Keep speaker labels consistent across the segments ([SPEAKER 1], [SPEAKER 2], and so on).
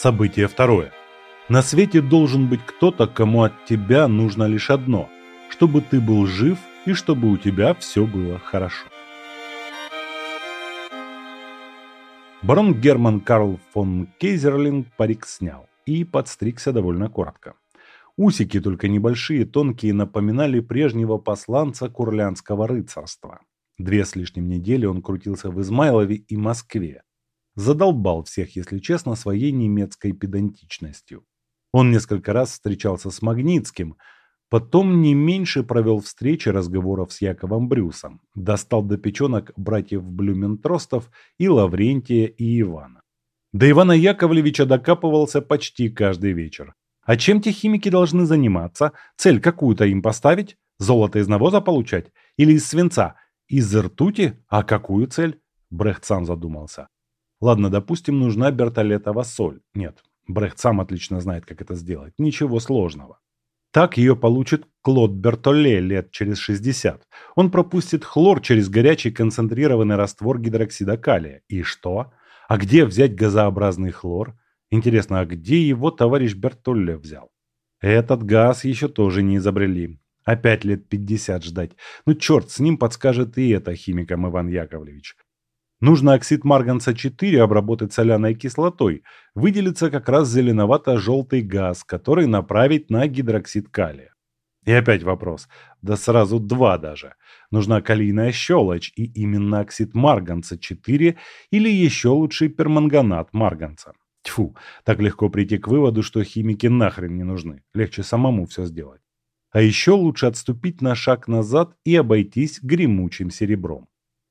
[SPEAKER 1] Событие второе. На свете должен быть кто-то, кому от тебя нужно лишь одно – чтобы ты был жив и чтобы у тебя все было хорошо. Барон Герман Карл фон Кейзерлинг парик снял и подстригся довольно коротко. Усики, только небольшие, тонкие, напоминали прежнего посланца курлянского рыцарства. Две с лишним недели он крутился в Измайлове и Москве, задолбал всех, если честно, своей немецкой педантичностью. Он несколько раз встречался с Магнитским, потом не меньше провел встречи разговоров с Яковом Брюсом, достал до печенок братьев Блюментростов и Лаврентия и Ивана. До Ивана Яковлевича докапывался почти каждый вечер. А чем те химики должны заниматься? Цель какую-то им поставить? Золото из навоза получать? Или из свинца? Из ртути? А какую цель? Брехт сам задумался. Ладно, допустим, нужна Бертолетова соль. Нет, Брехт сам отлично знает, как это сделать. Ничего сложного. Так ее получит Клод Бертоле лет через 60. Он пропустит хлор через горячий концентрированный раствор гидроксида калия. И что? А где взять газообразный хлор? Интересно, а где его товарищ Бертолле взял? Этот газ еще тоже не изобрели. Опять лет 50 ждать. Ну черт, с ним подскажет и это химикам Иван Яковлевич. Нужно оксид марганца-4 обработать соляной кислотой. Выделится как раз зеленовато-желтый газ, который направить на гидроксид калия. И опять вопрос. Да сразу два даже. Нужна калийная щелочь и именно оксид марганца-4 или еще лучше перманганат марганца. Тьфу, так легко прийти к выводу, что химики нахрен не нужны. Легче самому все сделать. А еще лучше отступить на шаг назад и обойтись гремучим серебром.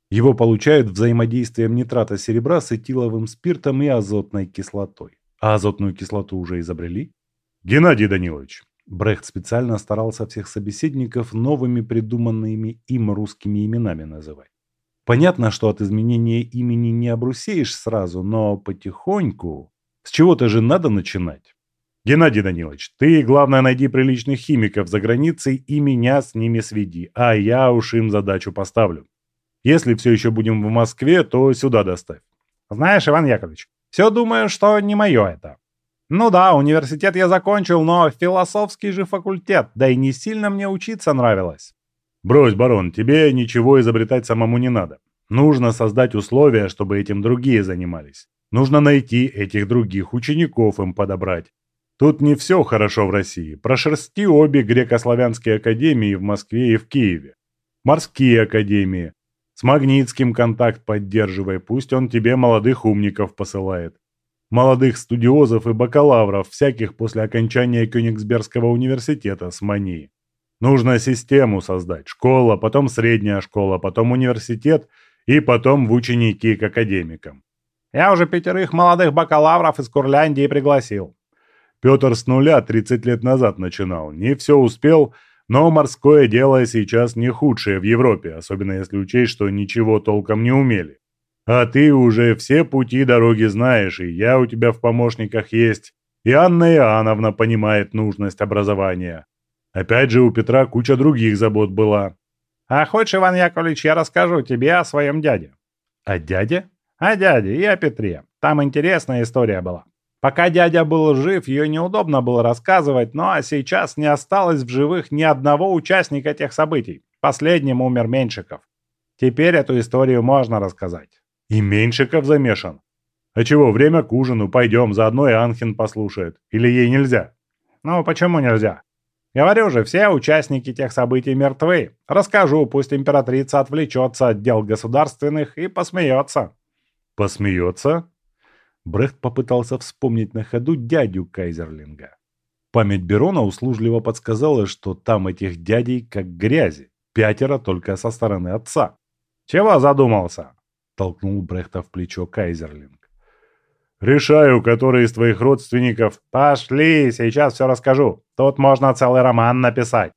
[SPEAKER 1] Его получают взаимодействием нитрата серебра с этиловым спиртом и азотной кислотой. А азотную кислоту уже изобрели? Геннадий Данилович. Брехт специально старался всех собеседников новыми придуманными им русскими именами называть. Понятно, что от изменения имени не обрусеешь сразу, но потихоньку... С чего-то же надо начинать. Геннадий Данилович, ты, главное, найди приличных химиков за границей и меня с ними сведи, а я уж им задачу поставлю. Если все еще будем в Москве, то сюда доставь. Знаешь, Иван Яковлевич, все думаю, что не мое это. Ну да, университет я закончил, но философский же факультет, да и не сильно мне учиться нравилось. Брось, барон, тебе ничего изобретать самому не надо. Нужно создать условия, чтобы этим другие занимались. Нужно найти этих других учеников им подобрать. Тут не все хорошо в России. Прошерсти обе греко-славянские академии в Москве и в Киеве. Морские академии. С Магнитским контакт поддерживай, пусть он тебе молодых умников посылает. Молодых студиозов и бакалавров, всяких после окончания Кёнигсбергского университета с МАНИ. Нужно систему создать. Школа, потом средняя школа, потом университет и потом в ученики к академикам. Я уже пятерых молодых бакалавров из Курляндии пригласил. Петр с нуля 30 лет назад начинал. Не все успел, но морское дело сейчас не худшее в Европе, особенно если учесть, что ничего толком не умели. А ты уже все пути дороги знаешь, и я у тебя в помощниках есть, и Анна Иоанновна понимает нужность образования. Опять же, у Петра куча других забот была. А хочешь, Иван Яковлевич, я расскажу тебе о своем дяде? О дяде? О дяде и о Петре. Там интересная история была. Пока дядя был жив, ее неудобно было рассказывать, но а сейчас не осталось в живых ни одного участника тех событий. Последним умер Меньшиков. Теперь эту историю можно рассказать. И Меньшиков замешан. А чего, время к ужину, пойдем, заодно и Анхин послушает. Или ей нельзя? Ну, почему нельзя? Говорю же, все участники тех событий мертвы. Расскажу, пусть императрица отвлечется от дел государственных и посмеется. Посмеется? Брехт попытался вспомнить на ходу дядю Кайзерлинга. Память Берона услужливо подсказала, что там этих дядей как грязи, пятеро только со стороны отца. «Чего задумался?» – толкнул Брехта в плечо Кайзерлинг. «Решаю, который из твоих родственников...» «Пошли, сейчас все расскажу. Тут можно целый роман написать».